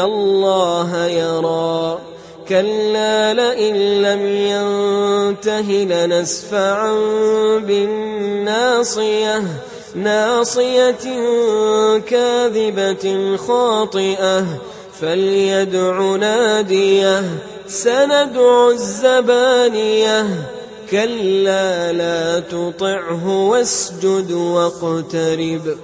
الله يرى. كلا لئن لم ينته لنسفعا بالناصية ناصية كاذبة خاطئة فليدع ناديه سندع الزبانية. كلا لا تطعه واسجد واقترب.